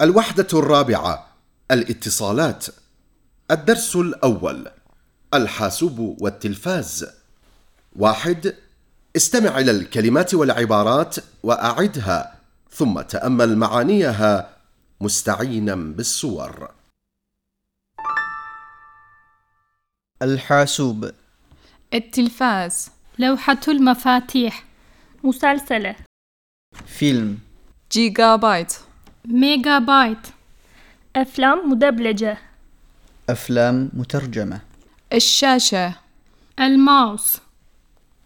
الوحدة الرابعة الاتصالات. الدرس الأول الحاسوب والتلفاز. واحد استمع إلى الكلمات والعبارات وأعدها ثم تأمل معانيها مستعينا بالصور. الحاسوب. التلفاز لوحة المفاتيح. مسلسلة فيلم. جيجا بايت. ميجا بايت أفلام مدبلجة. أفلام مترجمة. الشاشة. الماوس.